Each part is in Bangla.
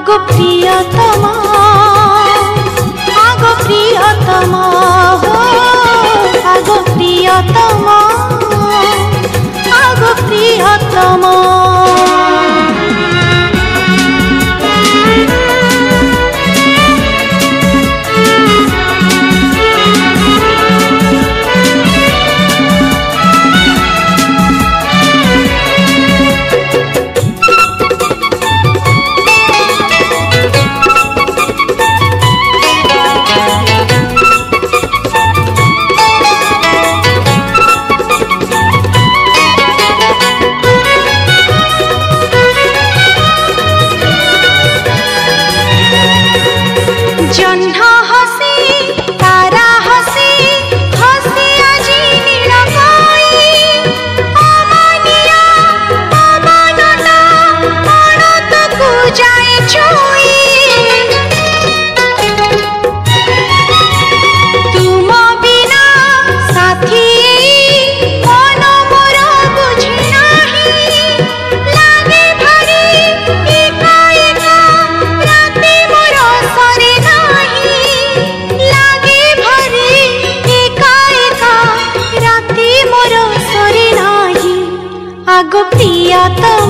আগো প্রিয়তমা আগো প্রিয়তমা হো আগো প্রিয়তমা আগো প্রিয়তমা। やっ。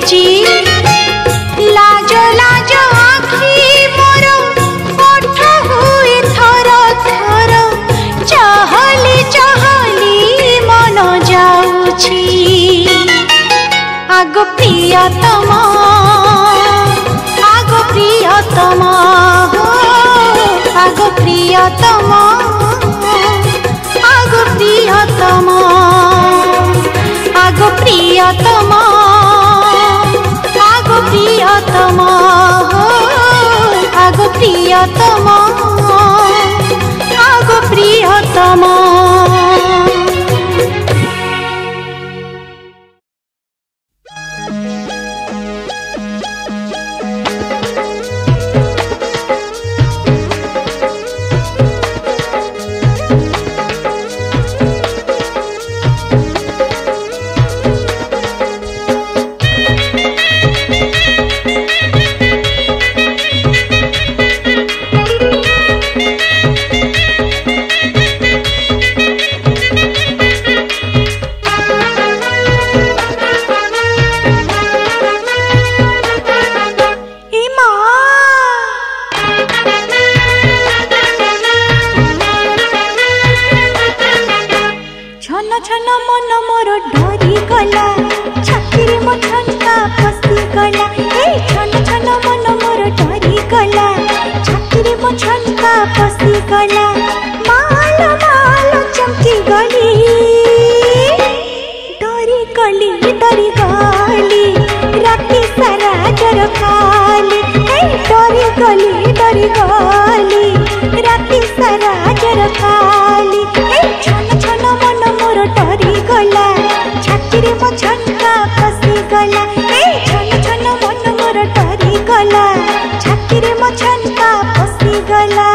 লুচি লাজো লাজো আখি মোর ওঠ হুয়ে থর থর চহলি চহলি মন যাউছি আগ প্রিয়তম আগ প্রিয়তম আগ প্রিয়তম আগ প্রিয়তম আগ প্রিয়তম। প্রিয়তম আগো প্রিয়তম আগো প্রিয়তম। ମରିଗଲା ଛାତିରେ ମୋ ଛନକା ପଶିଗଲା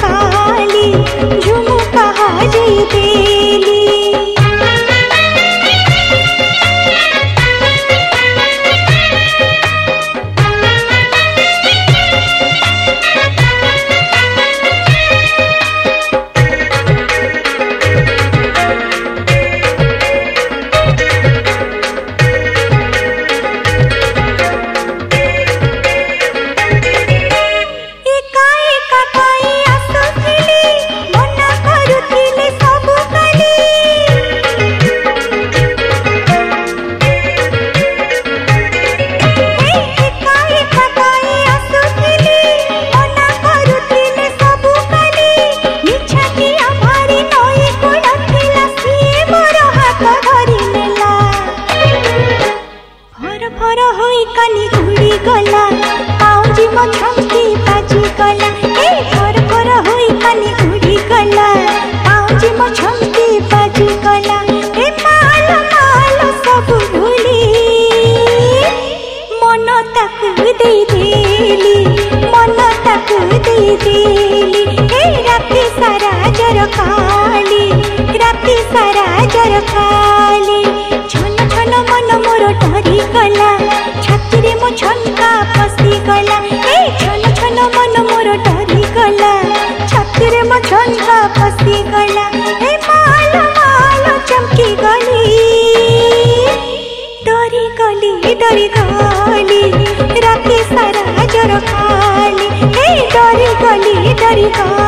time. রাজার কালে ছন ছন মন মোর ডরি গলা ছাতিরে মো ছনকা পশি গলা এই ছন ছন মন মোর ডরি গলা ছাতিরে মো ছনকা পশি গলা হে মাল মাল চমকি গলি ডরি গলি ডরি গলি রাতে সারা জর খালি হে ডরি গলি ডরি গলি